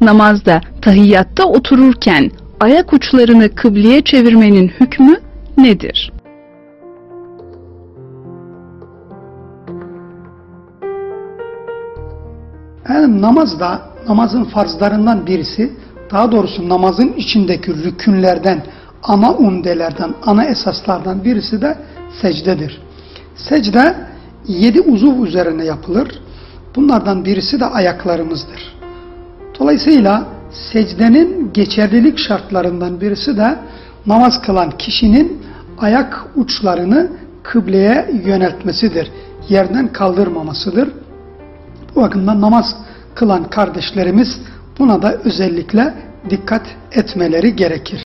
namazda tahiyyatta otururken ayak uçlarını kıbleye çevirmenin hükmü nedir? Yani namazda namazın farzlarından birisi daha doğrusu namazın içindeki rükünlerden ana umdelerden, ana esaslardan birisi de secdedir. Secde yedi uzuv üzerine yapılır. Bunlardan birisi de ayaklarımızdır. Dolayısıyla secdenin geçerlilik şartlarından birisi de namaz kılan kişinin ayak uçlarını kıbleye yöneltmesidir. Yerden kaldırmamasıdır. Bu bakımdan namaz kılan kardeşlerimiz buna da özellikle dikkat etmeleri gerekir.